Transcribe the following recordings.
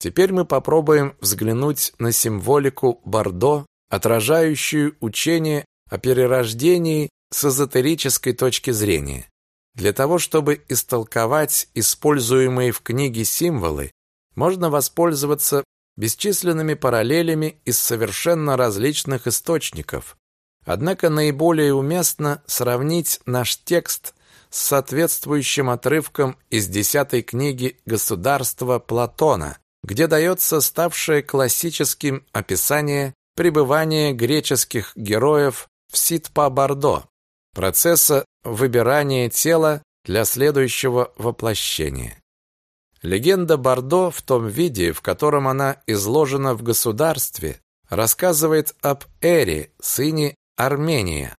Теперь мы попробуем взглянуть на символику Бордо, отражающую учение о перерождении с эзотерической точки зрения. Для того, чтобы истолковать используемые в книге символы, можно воспользоваться бесчисленными параллелями из совершенно различных источников. Однако наиболее уместно сравнить наш текст с соответствующим отрывком из десятой книги «Государство Платона», где дается ставшее классическим описание пребывания греческих героев в Ситпа-Бордо, процесса выбирания тела для следующего воплощения. Легенда Бордо в том виде, в котором она изложена в государстве, рассказывает об Эре, сыне Армения,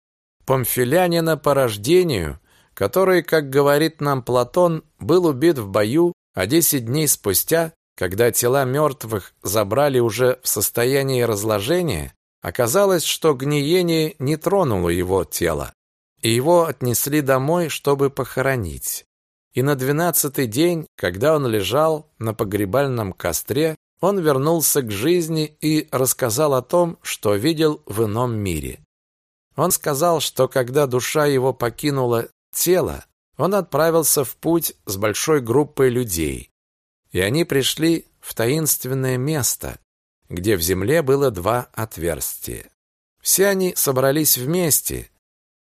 помфилянина по рождению, который, как говорит нам Платон, был убит в бою, а десять дней спустя когда тела мертвых забрали уже в состоянии разложения, оказалось, что гниение не тронуло его тело, и его отнесли домой, чтобы похоронить. И на двенадцатый день, когда он лежал на погребальном костре, он вернулся к жизни и рассказал о том, что видел в ином мире. Он сказал, что когда душа его покинула тело, он отправился в путь с большой группой людей. И они пришли в таинственное место, где в земле было два отверстия. Все они собрались вместе,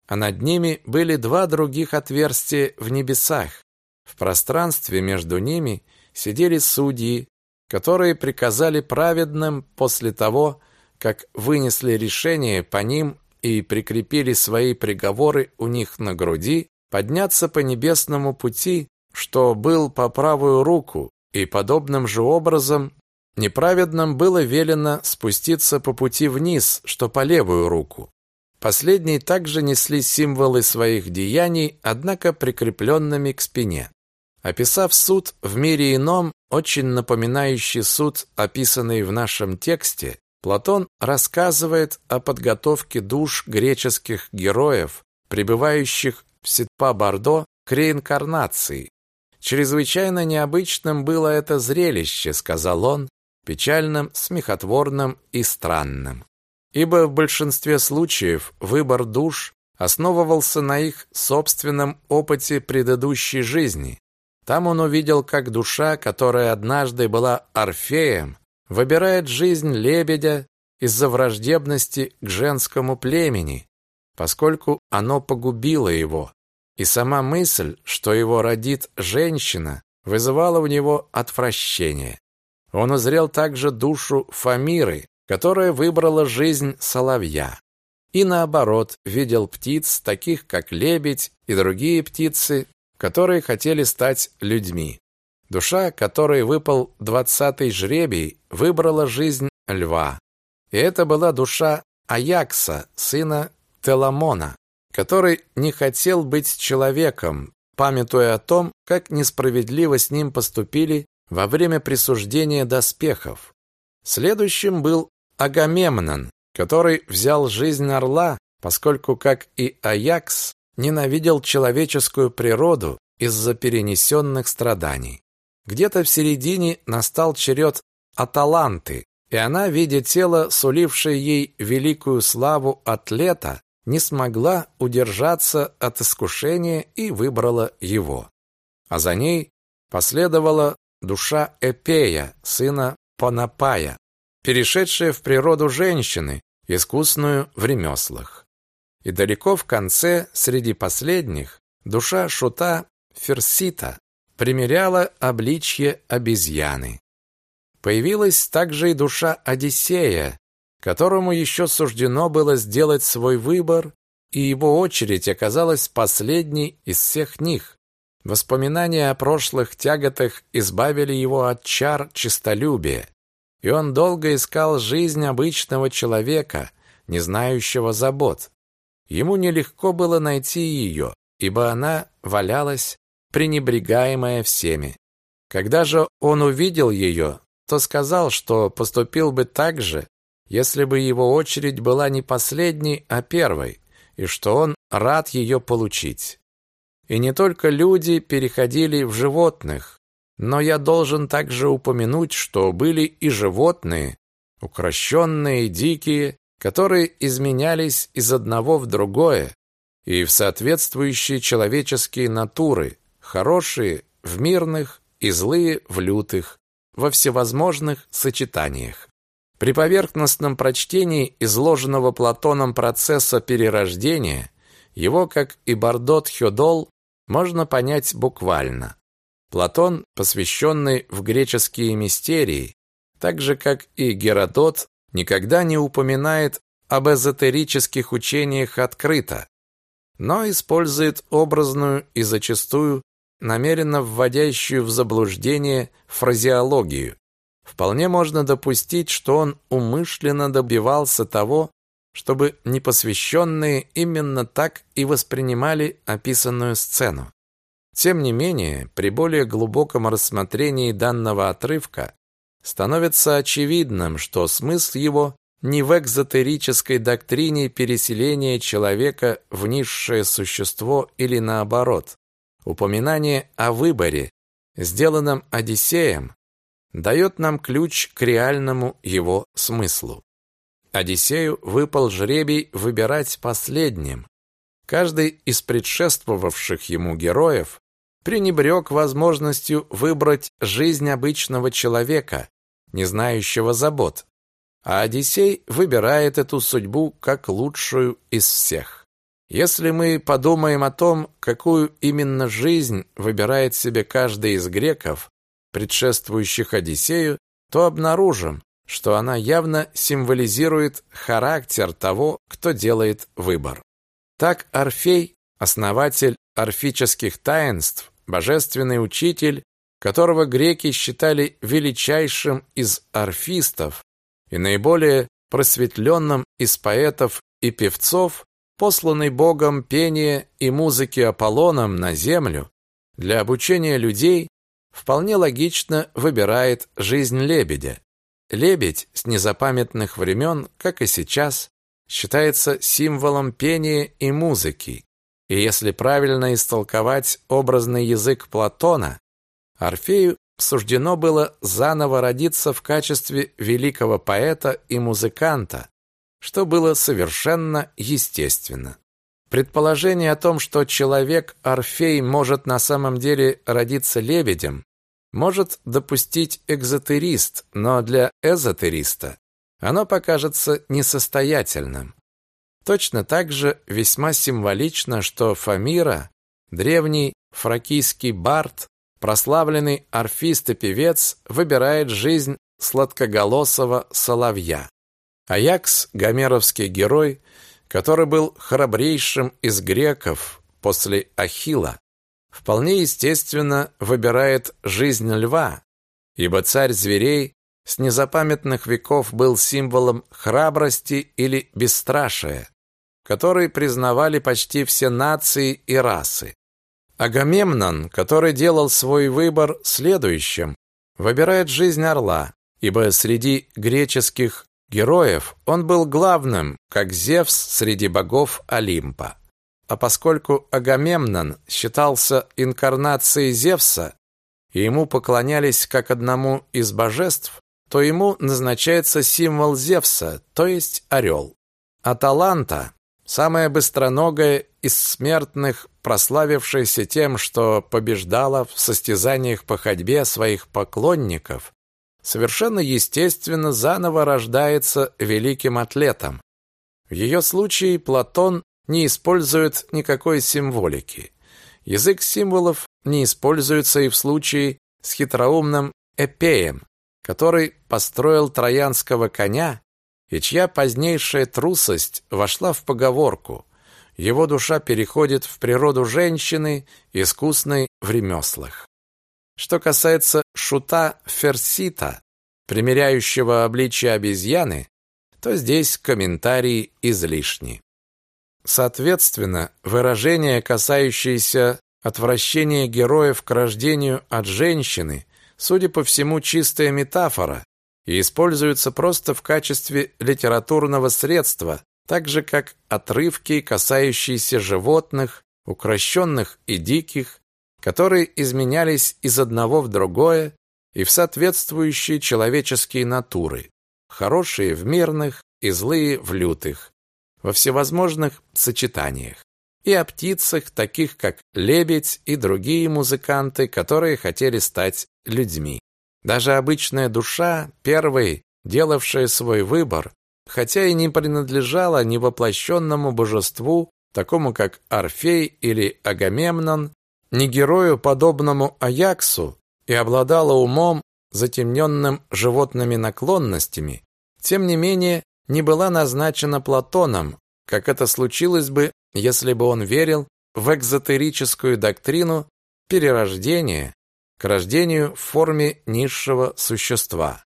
а над ними были два других отверстия в небесах. В пространстве между ними сидели судьи, которые приказали праведным после того, как вынесли решение по ним и прикрепили свои приговоры у них на груди, подняться по небесному пути, что был по правую руку, и подобным же образом неправедным было велено спуститься по пути вниз, что по левую руку. Последние также несли символы своих деяний, однако прикрепленными к спине. Описав суд в мире ином, очень напоминающий суд, описанный в нашем тексте, Платон рассказывает о подготовке душ греческих героев, пребывающих в Ситпа-Бардо к реинкарнации, Чрезвычайно необычным было это зрелище, сказал он, печальным, смехотворным и странным. Ибо в большинстве случаев выбор душ основывался на их собственном опыте предыдущей жизни. Там он увидел, как душа, которая однажды была Орфеем, выбирает жизнь лебедя из-за враждебности к женскому племени, поскольку оно погубило его. И сама мысль, что его родит женщина, вызывала у него отвращение. Он узрел также душу Фамиры, которая выбрала жизнь соловья. И наоборот, видел птиц, таких как лебедь и другие птицы, которые хотели стать людьми. Душа, которой выпал двадцатый жребий, выбрала жизнь льва. И это была душа Аякса, сына Теламона, который не хотел быть человеком, памятуя о том, как несправедливо с ним поступили во время присуждения доспехов. Следующим был Агамемнон, который взял жизнь орла, поскольку, как и Аякс, ненавидел человеческую природу из-за перенесенных страданий. Где-то в середине настал черед Аталанты, и она, видя тело, сулившее ей великую славу атлета, не смогла удержаться от искушения и выбрала его. А за ней последовала душа Эпея, сына Панапая, перешедшая в природу женщины, искусную в ремеслах. И далеко в конце, среди последних, душа шута Ферсита примеряла обличье обезьяны. Появилась также и душа Одиссея, которому еще суждено было сделать свой выбор, и его очередь оказалась последней из всех них. Воспоминания о прошлых тяготах избавили его от чар честолюбия, и он долго искал жизнь обычного человека, не знающего забот. Ему нелегко было найти ее, ибо она валялась, пренебрегаемая всеми. Когда же он увидел ее, то сказал, что поступил бы так же, если бы его очередь была не последней, а первой, и что он рад ее получить. И не только люди переходили в животных, Но я должен также упомянуть, что были и животные, укращенные, дикие, которые изменялись из одного в другое и в соответствующие человеческие натуры, хорошие в мирных и злые в лютых, во всевозможных сочетаниях. При поверхностном прочтении изложенного Платоном процесса перерождения его, как и Бардот Хёдол, можно понять буквально. Платон, посвященный в греческие мистерии, так же как и Геродот, никогда не упоминает об эзотерических учениях открыто, но использует образную и зачастую намеренно вводящую в заблуждение фразеологию. Вполне можно допустить, что он умышленно добивался того, чтобы непосвященные именно так и воспринимали описанную сцену. Тем не менее, при более глубоком рассмотрении данного отрывка становится очевидным, что смысл его не в экзотерической доктрине переселения человека в низшее существо или наоборот. Упоминание о выборе, сделанном Одиссеем, дает нам ключ к реальному его смыслу. Одиссею выпал жребий выбирать последним. Каждый из предшествовавших ему героев пренебрег возможностью выбрать жизнь обычного человека, не знающего забот, а Одиссей выбирает эту судьбу как лучшую из всех. Если мы подумаем о том, какую именно жизнь выбирает себе каждый из греков, предшествующих Одиссею, то обнаружим, что она явно символизирует характер того, кто делает выбор. Так Орфей, основатель орфических таинств, божественный учитель, которого греки считали величайшим из орфистов и наиболее просветленным из поэтов и певцов, посланный Богом пение и музыки Аполлоном на землю для обучения людей, вполне логично выбирает жизнь лебедя. Лебедь с незапамятных времен, как и сейчас, считается символом пения и музыки. И если правильно истолковать образный язык Платона, Орфею суждено было заново родиться в качестве великого поэта и музыканта, что было совершенно естественно. Предположение о том, что человек Орфей может на самом деле родиться лебедем, может допустить экзотерист, но для эзотериста оно покажется несостоятельным. Точно так же весьма символично, что Фамира, древний фракийский бард, прославленный орфист и певец, выбирает жизнь сладкоголосого соловья. Аякс, гомеровский герой, который был храбрейшим из греков после Ахилла, вполне естественно выбирает жизнь льва, ибо царь зверей с незапамятных веков был символом храбрости или бесстрашия, который признавали почти все нации и расы. Агамемнон, который делал свой выбор следующим, выбирает жизнь орла, ибо среди греческих героев он был главным, как Зевс среди богов Олимпа. А поскольку Агамемнон считался инкарнацией Зевса, и ему поклонялись как одному из божеств, то ему назначается символ Зевса, то есть орел. Аталанта, самая быстроногая из смертных, прославившаяся тем, что побеждала в состязаниях по ходьбе своих поклонников, совершенно естественно заново рождается великим атлетом. В ее случае Платон не использует никакой символики. Язык символов не используется и в случае с хитроумным Эпеем, который построил троянского коня и чья позднейшая трусость вошла в поговорку. Его душа переходит в природу женщины, искусной в ремеслах. Что касается шута Ферсита, примеряющего обличие обезьяны, то здесь комментарии излишни. Соответственно, выражение, касающееся отвращения героев к рождению от женщины, судя по всему, чистая метафора и используется просто в качестве литературного средства, так же как отрывки, касающиеся животных, укращенных и диких, которые изменялись из одного в другое и в соответствующие человеческие натуры, хорошие в мирных и злые в лютых, во всевозможных сочетаниях, и о птицах, таких как лебедь и другие музыканты, которые хотели стать людьми. Даже обычная душа, первой, делавшая свой выбор, хотя и не принадлежала невоплощенному божеству, такому как Орфей или Агамемнон, ни герою, подобному Аяксу, и обладала умом, затемненным животными наклонностями, тем не менее не была назначена Платоном, как это случилось бы, если бы он верил в экзотерическую доктрину перерождения к рождению в форме низшего существа.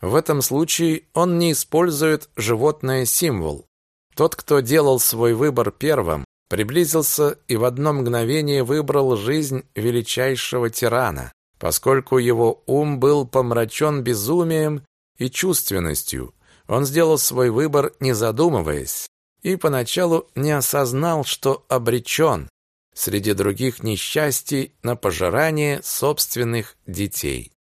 В этом случае он не использует животное символ. Тот, кто делал свой выбор первым, приблизился и в одно мгновение выбрал жизнь величайшего тирана, поскольку его ум был помрачен безумием и чувственностью. Он сделал свой выбор, не задумываясь, и поначалу не осознал, что обречен среди других несчастий на пожирание собственных детей.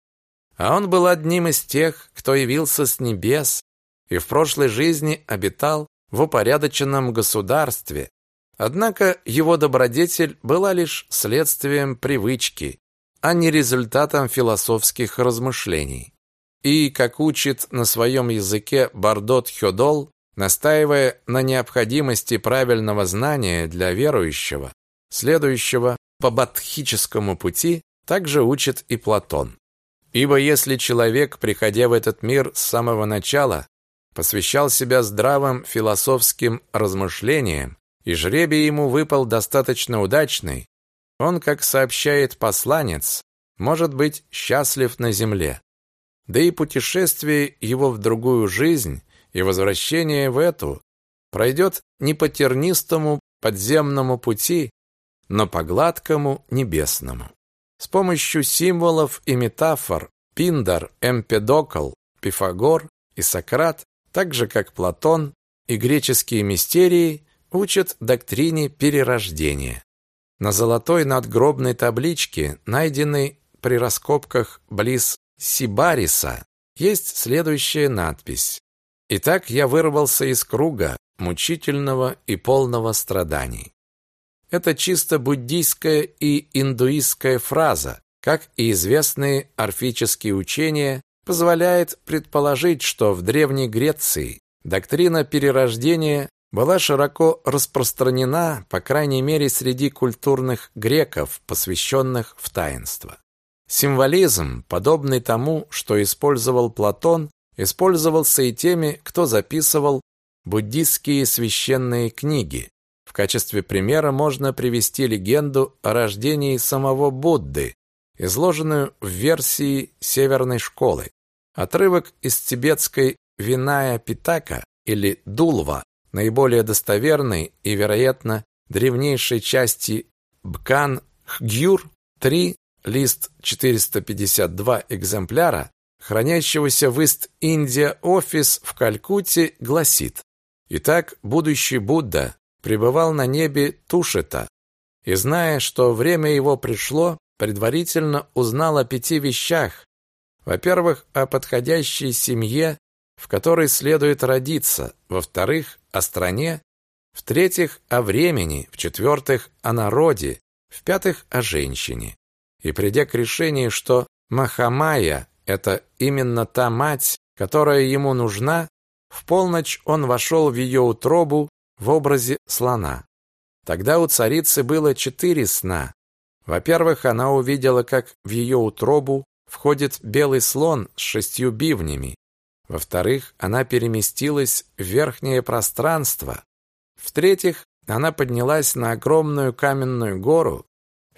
А он был одним из тех, кто явился с небес и в прошлой жизни обитал в упорядоченном государстве. Однако его добродетель была лишь следствием привычки, а не результатом философских размышлений. И, как учит на своем языке Бардот Хёдол, настаивая на необходимости правильного знания для верующего, следующего по бадхическому пути, также учит и Платон. Ибо если человек, приходя в этот мир с самого начала, посвящал себя здравым философским размышлениям, и жребий ему выпал достаточно удачный, он, как сообщает посланец, может быть счастлив на земле. Да и путешествие его в другую жизнь и возвращение в эту пройдет не по тернистому подземному пути, но по гладкому небесному. С помощью символов и метафор Пиндар, Эмпедокл, Пифагор и Сократ, так же как Платон и греческие мистерии, учат доктрине перерождения. На золотой надгробной табличке, найденной при раскопках близ Сибариса, есть следующая надпись. Итак, я вырвался из круга, мучительного и полного страданий. Это чисто буддийская и индуистская фраза, как и известные орфические учения, позволяет предположить, что в Древней Греции доктрина перерождения была широко распространена, по крайней мере, среди культурных греков, посвященных в таинство. Символизм, подобный тому, что использовал Платон, использовался и теми, кто записывал буддистские священные книги. В качестве примера можно привести легенду о рождении самого Будды, изложенную в версии Северной школы. Отрывок из тибетской Виная Питака или Дулва, наиболее достоверной и, вероятно, древнейшей части Бкан Хгюр 3, лист 452 экземпляра, хранящегося в Ист-Индия-офис в Калькутте, гласит «Итак, будущий Будда пребывал на небе Тушета, и, зная, что время его пришло, предварительно узнал о пяти вещах. Во-первых, о подходящей семье, в которой следует родиться. Во-вторых, о стране. В-третьих, о времени. В-четвертых, о народе. В-пятых, о женщине. И придя к решению, что Махамая это именно та мать, которая ему нужна. В полночь он вошел в ее утробу в образе слона. Тогда у царицы было четыре сна. Во-первых, она увидела, как в ее утробу входит белый слон с шестью бивнями. Во-вторых, она переместилась в верхнее пространство. В-третьих, она поднялась на огромную каменную гору,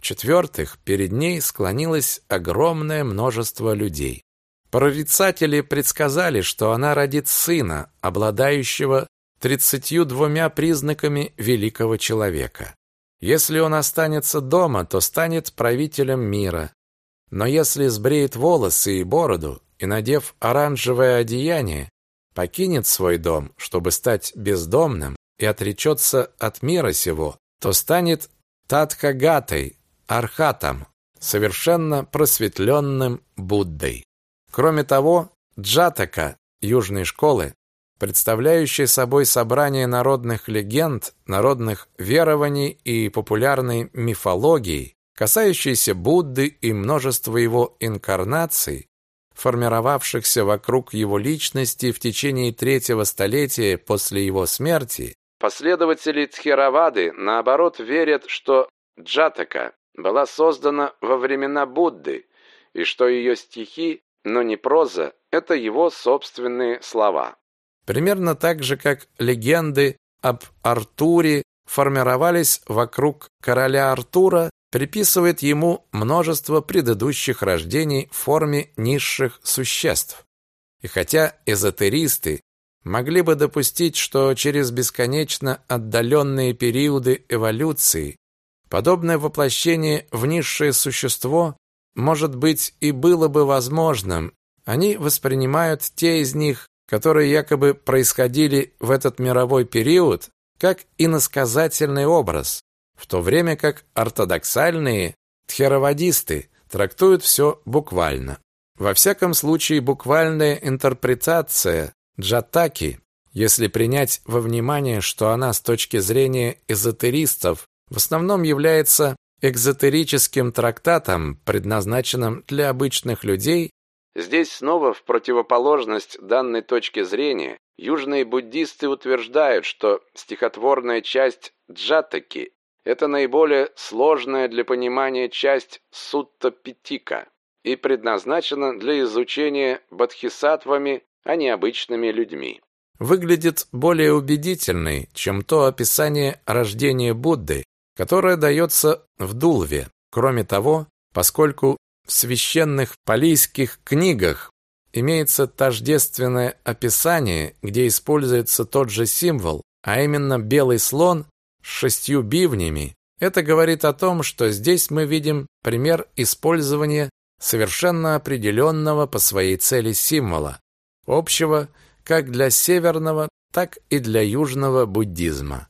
в-четвертых, перед ней склонилось огромное множество людей. Прорицатели предсказали, что она родит сына, обладающего тридцатью двумя признаками великого человека. Если он останется дома, то станет правителем мира. Но если сбреет волосы и бороду и, надев оранжевое одеяние, покинет свой дом, чтобы стать бездомным, и отречется от мира сего, то станет Татхагатой, Архатом, совершенно просветленным Буддой. Кроме того, джатака южной школы, представляющая собой собрание народных легенд, народных верований и популярной мифологии, касающейся Будды и множества его инкарнаций, формировавшихся вокруг его личности в течение третьего столетия после его смерти, последователи Тхеравады, наоборот, верят, что Джатака была создана во времена Будды и что ее стихи, но не проза, это его собственные слова. Примерно так же, как легенды об Артуре формировались вокруг короля Артура, приписывает ему множество предыдущих рождений в форме низших существ. И хотя эзотеристы могли бы допустить, что через бесконечно отдаленные периоды эволюции подобное воплощение в низшее существо может быть и было бы возможным, они воспринимают те из них, которые якобы происходили в этот мировой период, как иносказательный образ, в то время как ортодоксальные тхеравадисты трактуют все буквально. Во всяком случае, буквальная интерпретация джатаки, если принять во внимание, что она с точки зрения эзотеристов в основном является экзотерическим трактатом, предназначенным для обычных людей, здесь снова в противоположность данной точке зрения южные буддисты утверждают, что стихотворная часть джатаки это наиболее сложная для понимания часть Сутта Питика и предназначена для изучения бодхисаттвами, а не обычными людьми. Выглядит более убедительной, чем то описание рождения Будды, которое дается в Дулве. Кроме того, поскольку в священных палийских книгах имеется тождественное описание, где используется тот же символ, а именно белый слон, с шестью бивнями, это говорит о том, что здесь мы видим пример использования совершенно определенного по своей цели символа, общего как для северного, так и для южного буддизма.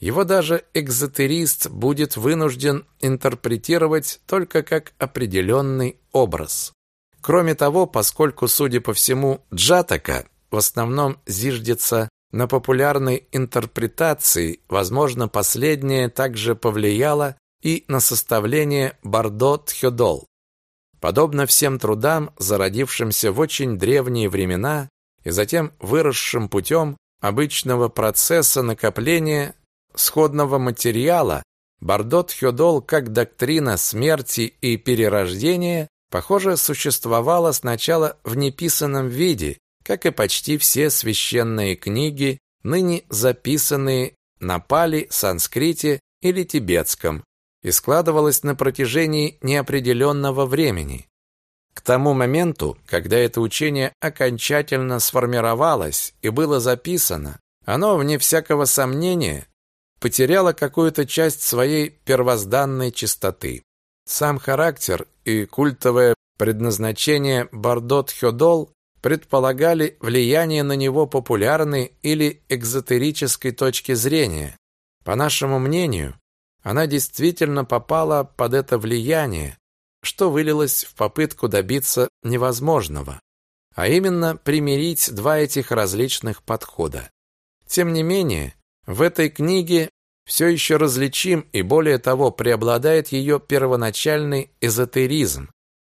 Его даже экзотерист будет вынужден интерпретировать только как определенный образ. Кроме того, поскольку, судя по всему, джатака в основном зиждется на популярной интерпретации, возможно, последнее также повлияло и на составление Бардо-Тхёдол. Подобно всем трудам, зародившимся в очень древние времена и затем выросшим путем обычного процесса накопления сходного материала, Бардо-Тхёдол как доктрина смерти и перерождения, похоже, существовала сначала в неписанном виде, как и почти все священные книги, ныне записанные на пали, санскрите или тибетском, и складывалось на протяжении неопределенного времени. К тому моменту, когда это учение окончательно сформировалось и было записано, оно, вне всякого сомнения, потеряло какую-то часть своей первозданной чистоты. Сам характер и культовое предназначение Бардот-Хёдол предполагали влияние на него популярной или экзотерической точки зрения. По нашему мнению, она действительно попала под это влияние, что вылилось в попытку добиться невозможного, а именно примирить два этих различных подхода. Тем не менее, в этой книге все еще различим и более того преобладает ее первоначальный эзотеризм,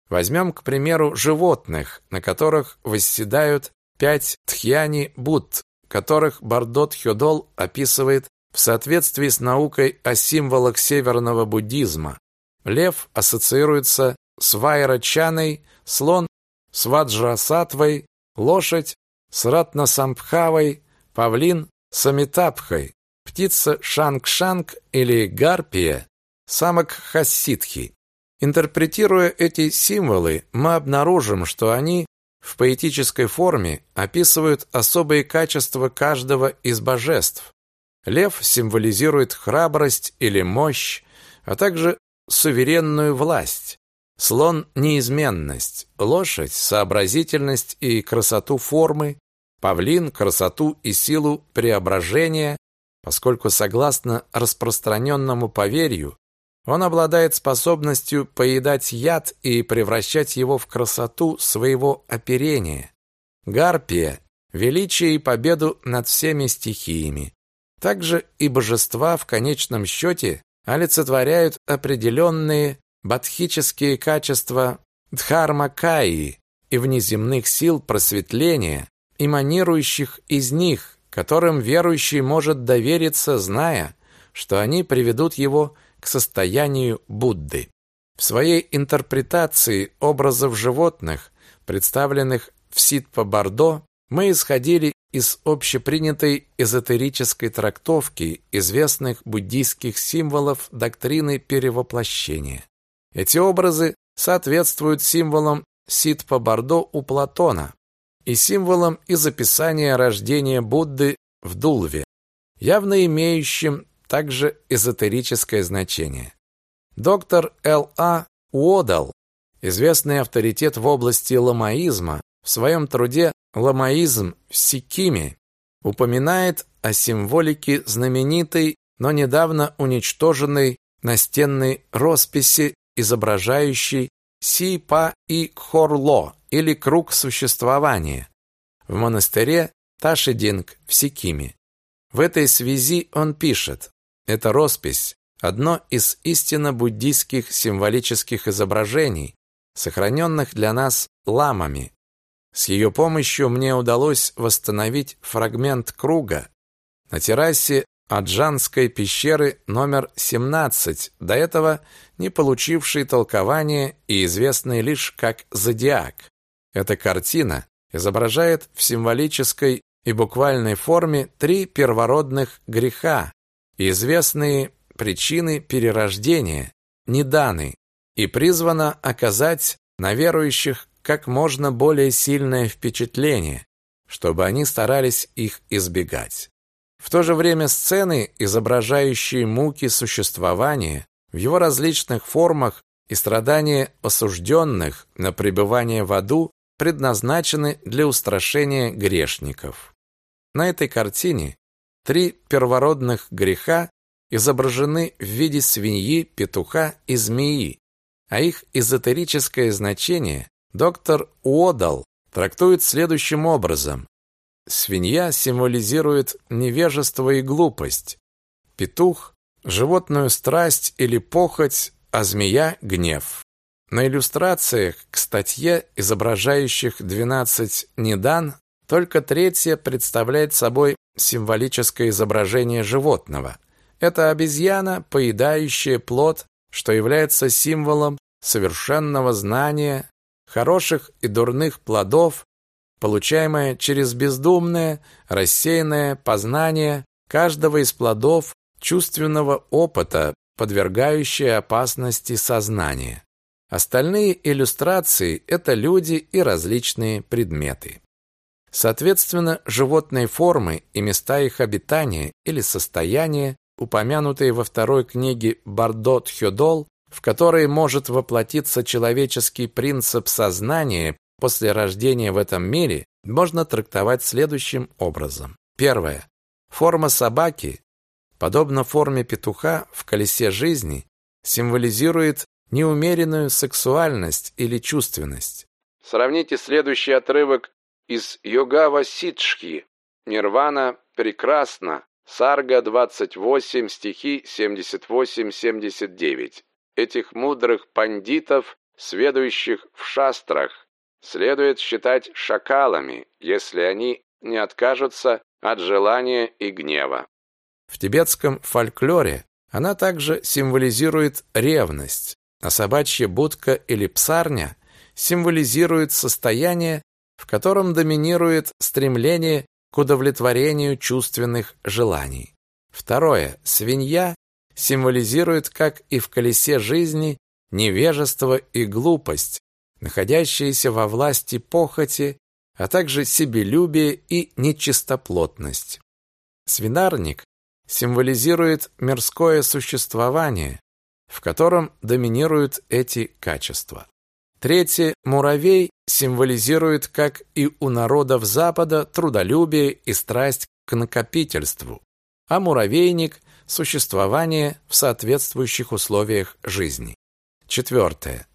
Возьмем, к примеру, животных, на которых восседают пять тхьяни-будд, которых Бардот Хёдол описывает в соответствии с наукой о символах северного буддизма. Лев ассоциируется с Вайрачаной, слон с Ваджрасатвой, лошадь с Ратнасамбхавой, павлин с Амитабхой, птица Шанг-Шанг или гарпия, самок Хасидхи. Интерпретируя эти символы, мы обнаружим, что они в поэтической форме описывают особые качества каждого из божеств. Лев символизирует храбрость или мощь, а также суверенную власть. Слон – неизменность, лошадь – сообразительность и красоту формы, павлин – красоту и силу преображения, поскольку, согласно распространенному поверью, Он обладает способностью поедать яд и превращать его в красоту своего оперения. Гарпия – величие и победу над всеми стихиями. Также и божества в конечном счете олицетворяют определенные бодхические качества дхармакаи и внеземных сил просветления, эманирующих из них, которым верующий может довериться, зная, что они приведут его к состоянию Будды. В своей интерпретации образов животных, представленных в Ситпа-Бардо, мы исходили из общепринятой эзотерической трактовки известных буддийских символов доктрины перевоплощения. Эти образы соответствуют символам Ситпа-Бардо у Платона и символам из описания рождения Будды в Дулве, явно имеющим также эзотерическое значение. Доктор Л.А. Уодал, известный авторитет в области ламаизма, в своем труде «Ламаизм в Сикиме» упоминает о символике знаменитой, но недавно уничтоженной настенной росписи, изображающей Си-Па и Хорло, или круг существования, в монастыре Ташидинг в Сикиме. В этой связи он пишет, эта роспись – одно из истинно буддийских символических изображений, сохраненных для нас ламами, с ее помощью мне удалось восстановить фрагмент круга на террасе Аджанской пещеры номер 17, до этого не получивший толкования и известный лишь как зодиак. Эта картина изображает в символической и буквальной форме три первородных греха известные причины перерождения, неданы, и призвана оказать на верующих как можно более сильное впечатление, чтобы они старались их избегать. В то же время сцены, изображающие муки существования в его различных формах и страдания осужденных на пребывание в аду, предназначены для устрашения грешников. На этой картине три первородных греха изображены в виде свиньи, петуха и змеи, а их эзотерическое значение Доктор Уодал трактует следующим образом. Свинья символизирует невежество и глупость, петух – животную страсть или похоть, а змея – гнев. На иллюстрациях к статье, изображающих 12 недан, только третья представляет собой символическое изображение животного. Это обезьяна, поедающая плод, что является символом совершенного знания, хороших и дурных плодов, получаемое через бездумное, рассеянное познание каждого из плодов чувственного опыта, подвергающее опасности сознания. Остальные иллюстрации – это люди и различные предметы. Соответственно, животные формы и места их обитания или состояния, упомянутые во второй книге Бардот Хёдол, в которой может воплотиться человеческий принцип сознания после рождения в этом мире, можно трактовать следующим образом. Первое. Форма собаки, подобно форме петуха в колесе жизни, символизирует неумеренную сексуальность или чувственность. Сравните следующий отрывок из Йогава Ситшки. Нирвана прекрасна. Сарга 28, стихи 78-79 этих мудрых пандитов, сведущих в шастрах, следует считать шакалами, если они не откажутся от желания и гнева. В тибетском фольклоре она также символизирует ревность, а собачья будка или псарня символизирует состояние, в котором доминирует стремление к удовлетворению чувственных желаний. Второе. Свинья символизирует, как и в колесе жизни, невежество и глупость, находящиеся во власти похоти, а также себелюбие и нечистоплотность. Свинарник символизирует мирское существование, в котором доминируют эти качества. Третье муравей символизирует, как и у народов Запада, трудолюбие и страсть к накопительству, а муравейник существование в соответствующих условиях жизни. Четвертое.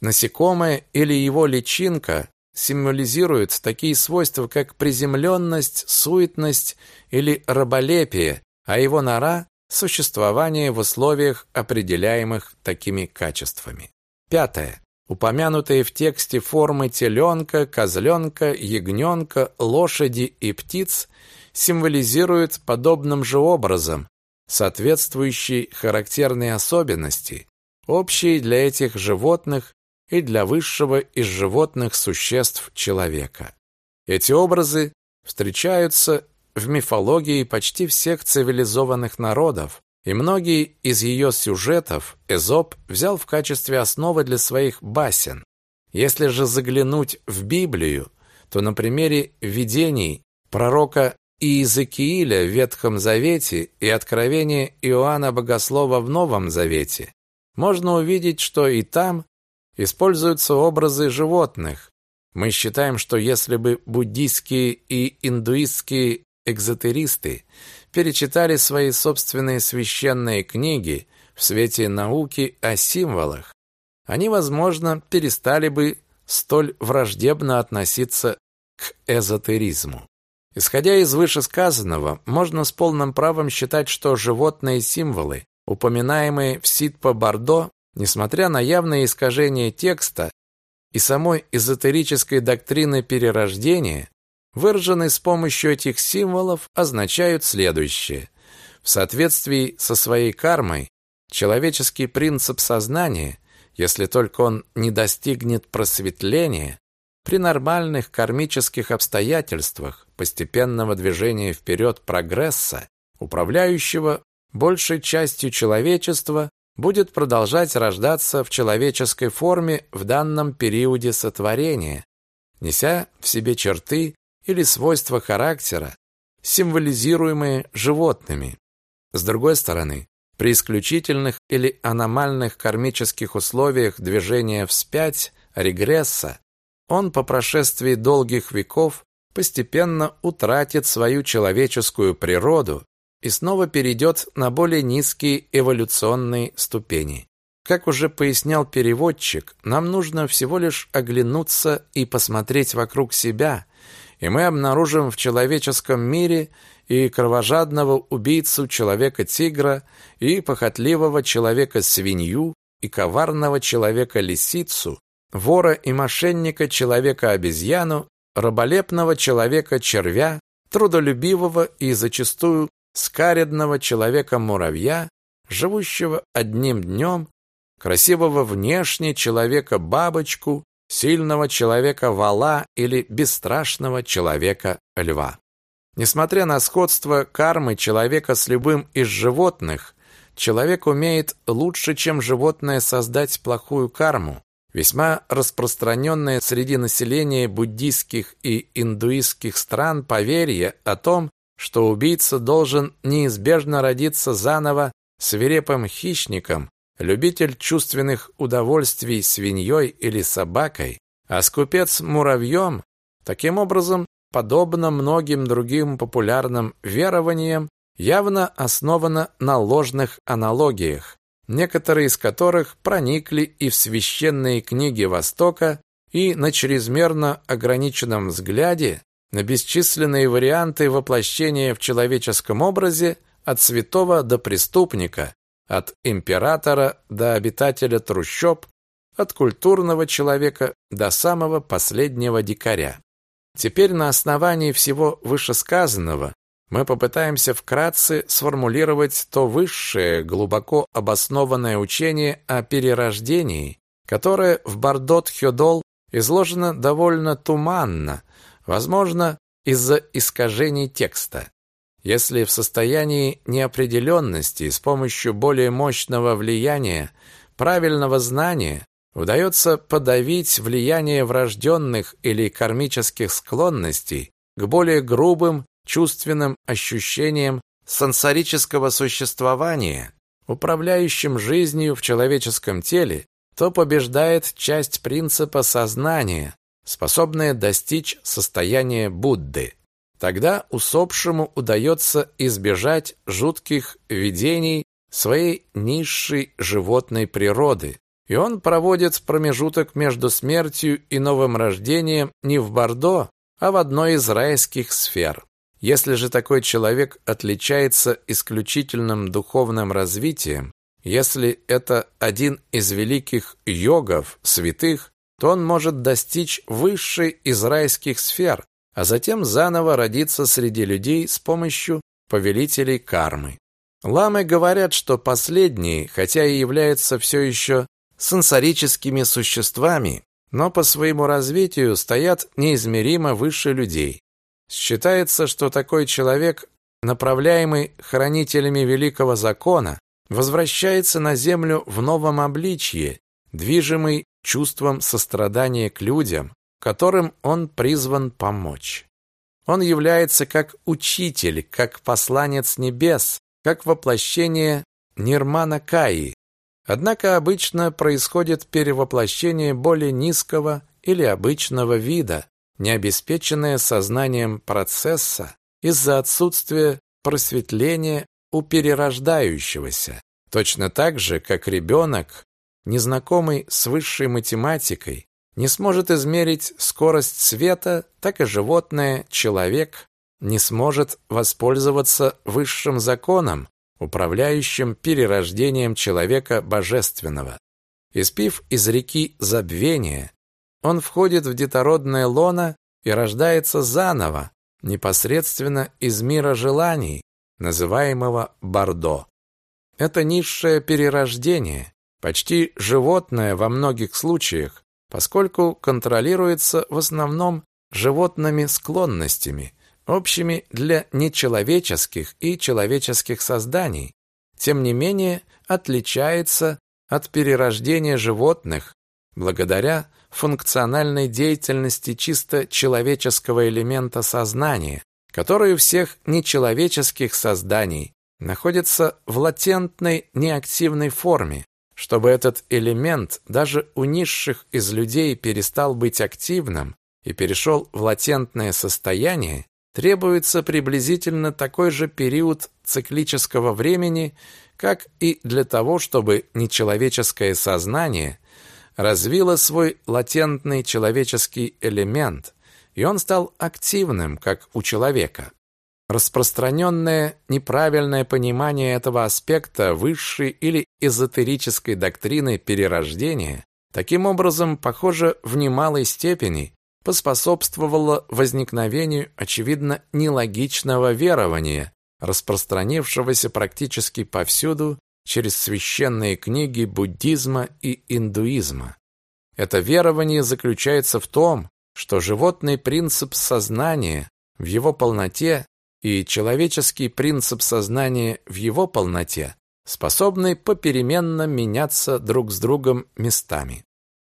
Насекомое или его личинка символизирует такие свойства, как приземленность, суетность или раболепие, а его нора – существование в условиях, определяемых такими качествами. Пятое. Упомянутые в тексте формы теленка, козленка, ягненка, лошади и птиц символизируют подобным же образом соответствующие характерные особенности, общие для этих животных и для высшего из животных существ человека. Эти образы встречаются в мифологии почти всех цивилизованных народов, и многие из ее сюжетов Эзоп взял в качестве основы для своих басен. Если же заглянуть в Библию, то на примере видений пророка Иезекииля в Ветхом Завете и откровения Иоанна Богослова в Новом Завете можно увидеть, что и там используются образы животных. Мы считаем, что если бы буддийские и индуистские экзотеристы перечитали свои собственные священные книги в свете науки о символах, они, возможно, перестали бы столь враждебно относиться к эзотеризму. Исходя из вышесказанного, можно с полным правом считать, что животные символы, упоминаемые в Ситпо-Бордо, несмотря на явное искажение текста и самой эзотерической доктрины перерождения, выраженные с помощью этих символов, означают следующее. В соответствии со своей кармой, человеческий принцип сознания, если только он не достигнет просветления, при нормальных кармических обстоятельствах постепенного движения вперед прогресса, управляющего большей частью человечества, будет продолжать рождаться в человеческой форме в данном периоде сотворения, неся в себе черты или свойства характера, символизируемые животными. С другой стороны, при исключительных или аномальных кармических условиях движения вспять, регресса, он по прошествии долгих веков постепенно утратит свою человеческую природу и снова перейдет на более низкие эволюционные ступени. Как уже пояснял переводчик, нам нужно всего лишь оглянуться и посмотреть вокруг себя, и мы обнаружим в человеческом мире и кровожадного убийцу человека-тигра, и похотливого человека-свинью, и коварного человека-лисицу, вора и мошенника человека-обезьяну, раболепного человека-червя, трудолюбивого и зачастую скаредного человека-муравья, живущего одним днем, красивого внешне человека-бабочку, сильного человека-вала или бесстрашного человека-льва. Несмотря на сходство кармы человека с любым из животных, человек умеет лучше, чем животное, создать плохую карму, Весьма распространенное среди населения буддийских и индуистских стран поверье о том, что убийца должен неизбежно родиться заново свирепым хищником, любитель чувственных удовольствий свиньей или собакой, а скупец муравьем, таким образом, подобно многим другим популярным верованиям, явно основано на ложных аналогиях, некоторые из которых проникли и в священные книги Востока, и на чрезмерно ограниченном взгляде на бесчисленные варианты воплощения в человеческом образе от святого до преступника, от императора до обитателя трущоб, от культурного человека до самого последнего дикаря. Теперь на основании всего вышесказанного мы попытаемся вкратце сформулировать то высшее, глубоко обоснованное учение о перерождении, которое в Бардот-Хёдол изложено довольно туманно, возможно, из-за искажений текста. Если в состоянии неопределенности с помощью более мощного влияния, правильного знания, удается подавить влияние врожденных или кармических склонностей к более грубым чувственным ощущением сенсорического существования, управляющим жизнью в человеческом теле, то побеждает часть принципа сознания, способная достичь состояния Будды. Тогда усопшему удается избежать жутких видений своей низшей животной природы, и он проводит промежуток между смертью и новым рождением не в Бордо, а в одной из райских сфер. Если же такой человек отличается исключительным духовным развитием, если это один из великих йогов, святых, то он может достичь высшей из райских сфер, а затем заново родиться среди людей с помощью повелителей кармы. Ламы говорят, что последние, хотя и являются все еще сенсорическими существами, но по своему развитию стоят неизмеримо выше людей. Считается, что такой человек, направляемый хранителями великого закона, возвращается на землю в новом обличье, движимый чувством сострадания к людям, которым он призван помочь. Он является как учитель, как посланец небес, как воплощение Нирмана Каи. Однако обычно происходит перевоплощение более низкого или обычного вида, не обеспеченное сознанием процесса из-за отсутствия просветления у перерождающегося. Точно так же, как ребенок, незнакомый с высшей математикой, не сможет измерить скорость света, так и животное, человек, не сможет воспользоваться высшим законом, управляющим перерождением человека божественного. Испив из реки забвения, он входит в детородное лоно и рождается заново, непосредственно из мира желаний, называемого Бордо. Это низшее перерождение, почти животное во многих случаях, поскольку контролируется в основном животными склонностями, общими для нечеловеческих и человеческих созданий, тем не менее отличается от перерождения животных благодаря функциональной деятельности чисто человеческого элемента сознания, который у всех нечеловеческих созданий находится в латентной неактивной форме. Чтобы этот элемент даже у низших из людей перестал быть активным и перешел в латентное состояние, требуется приблизительно такой же период циклического времени, как и для того, чтобы нечеловеческое сознание развило свой латентный человеческий элемент, и он стал активным, как у человека. Распространенное неправильное понимание этого аспекта высшей или эзотерической доктрины перерождения таким образом, похоже, в немалой степени поспособствовало возникновению, очевидно, нелогичного верования, распространившегося практически повсюду через священные книги буддизма и индуизма. Это верование заключается в том, что животный принцип сознания в его полноте и человеческий принцип сознания в его полноте способны попеременно меняться друг с другом местами.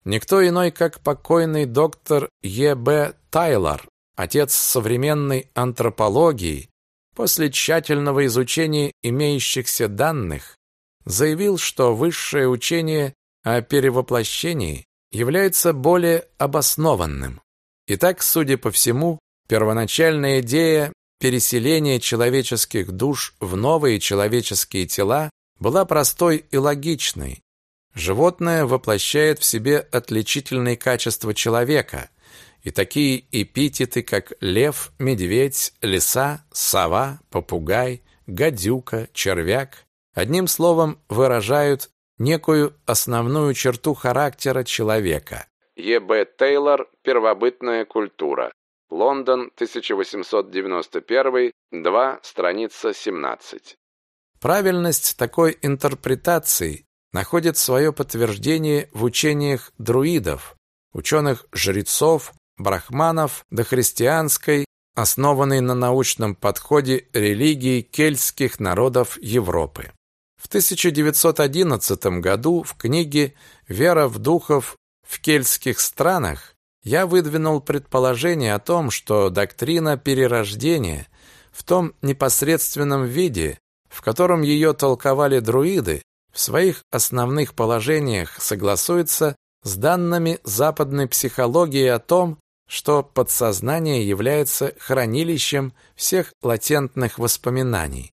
Никто иной, как покойный доктор Е.Б. Тайлор, отец современной антропологии, после тщательного изучения имеющихся данных, заявил, что высшее учение о перевоплощении является более обоснованным. Итак, судя по всему, первоначальная идея переселения человеческих душ в новые человеческие тела была простой и логичной, Животное воплощает в себе отличительные качества человека, и такие эпитеты, как лев, медведь, лиса, сова, попугай, гадюка, червяк, одним словом выражают некую основную черту характера человека. Е.Б. Тейлор «Первобытная культура». Лондон, 1891, 2, страница 17. Правильность такой интерпретации находит свое подтверждение в учениях друидов, ученых-жрецов, брахманов дохристианской, основанной на научном подходе религии кельтских народов Европы. В 1911 году в книге «Вера в духов в кельтских странах» я выдвинул предположение о том, что доктрина перерождения в том непосредственном виде, в котором ее толковали друиды, в своих основных положениях согласуется с данными западной психологии о том, что подсознание является хранилищем всех латентных воспоминаний,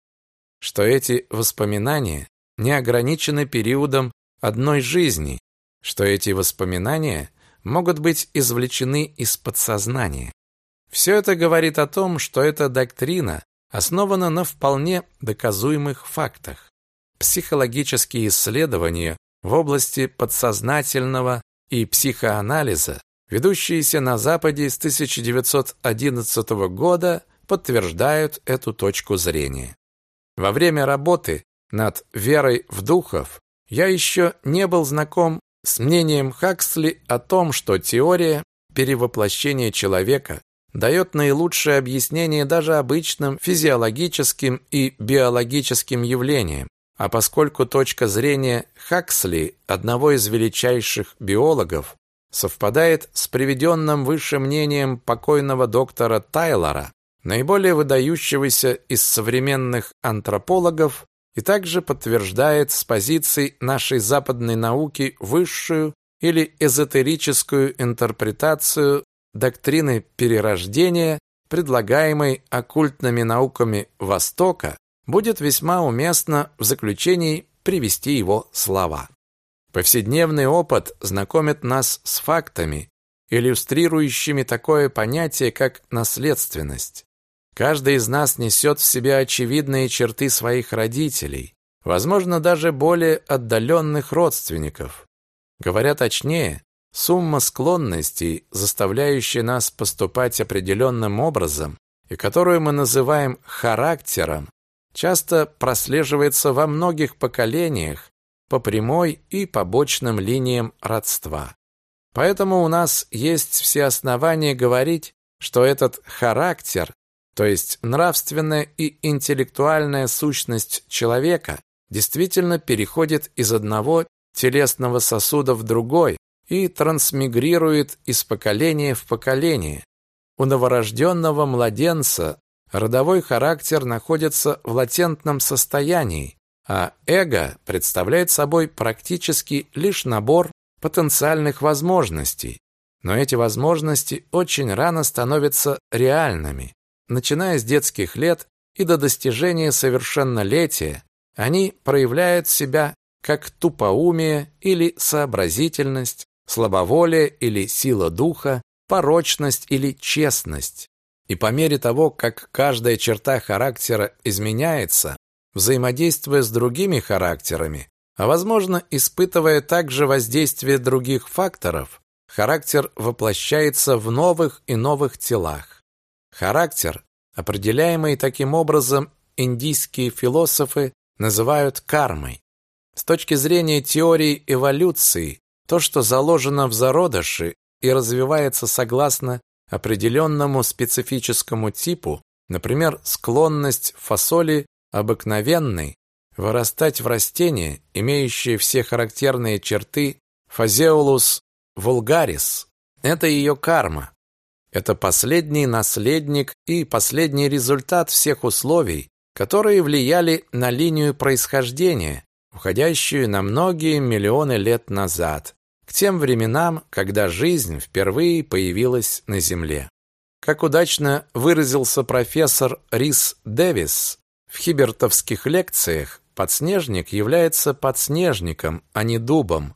что эти воспоминания не ограничены периодом одной жизни, что эти воспоминания могут быть извлечены из подсознания. Все это говорит о том, что эта доктрина основана на вполне доказуемых фактах. Психологические исследования в области подсознательного и психоанализа ведущиеся на Западе с 1911 года, подтверждают эту точку зрения. Во время работы над верой в духов я еще не был знаком с мнением Хаксли о том, что теория перевоплощения человека дает наилучшее объяснение даже обычным физиологическим и биологическим явлениям. А поскольку точка зрения Хаксли, одного из величайших биологов, совпадает с приведенным выше мнением покойного доктора Тайлора, наиболее выдающегося из современных антропологов, и также подтверждает с позиций нашей западной науки высшую или эзотерическую интерпретацию доктрины перерождения, предлагаемой оккультными науками Востока, будет весьма уместно в заключении привести его слова. Повседневный опыт знакомит нас с фактами, иллюстрирующими такое понятие, как наследственность. Каждый из нас несет в себе очевидные черты своих родителей, возможно, даже более отдаленных родственников. Говоря точнее, сумма склонностей, заставляющая нас поступать определенным образом и которую мы называем характером, часто прослеживается во многих поколениях по прямой и побочным линиям родства. Поэтому у нас есть все основания говорить, что этот характер, то есть нравственная и интеллектуальная сущность человека, действительно переходит из одного телесного сосуда в другой и трансмигрирует из поколения в поколение. У новорожденного младенца родовой характер находится в латентном состоянии, а эго представляет собой практически лишь набор потенциальных возможностей. Но эти возможности очень рано становятся реальными. Начиная с детских лет и до достижения совершеннолетия, они проявляют себя как тупоумие или сообразительность, слабоволие или сила духа, порочность или честность. И по мере того, как каждая черта характера изменяется, взаимодействуя с другими характерами, а возможно, испытывая также воздействие других факторов, характер воплощается в новых и новых телах. Характер, определяемый таким образом, индийские философы называют кармой. С точки зрения теории эволюции, то, что заложено в зародыше и развивается согласно определенному специфическому типу, например, склонность фасоли обыкновенной, вырастать в растение, имеющее все характерные черты Фазеолус вулгарис. Это ее карма. Это последний наследник и последний результат всех условий, которые влияли на линию происхождения, уходящую на многие миллионы лет назад, к тем временам, когда жизнь впервые появилась на Земле. Как удачно выразился профессор Рис Дэвис, в хибертовских лекциях подснежник является подснежником, а не дубом,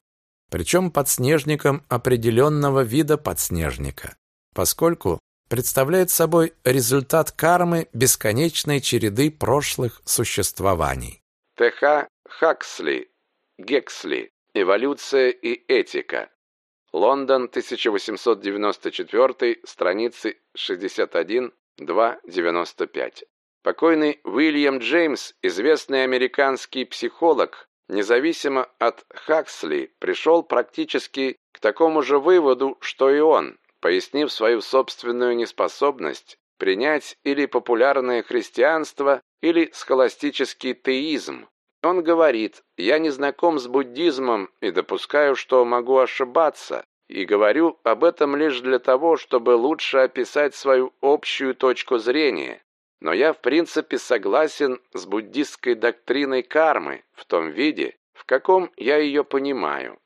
причем подснежником определенного вида подснежника, поскольку представляет собой результат кармы бесконечной череды прошлых существований. Т.Х. Хаксли, Гексли. Эволюция и этика. Лондон, 1894, страницы 61-295. Покойный Уильям Джеймс, известный американский психолог, независимо от Хаксли, пришел практически к такому же выводу, что и он, пояснив свою собственную неспособность принять или популярное христианство, или схоластический теизм. Он говорит, я не знаком с буддизмом и допускаю, что могу ошибаться, и говорю об этом лишь для того, чтобы лучше описать свою общую точку зрения. Но я в принципе согласен с буддистской доктриной кармы в том виде, в каком я ее понимаю.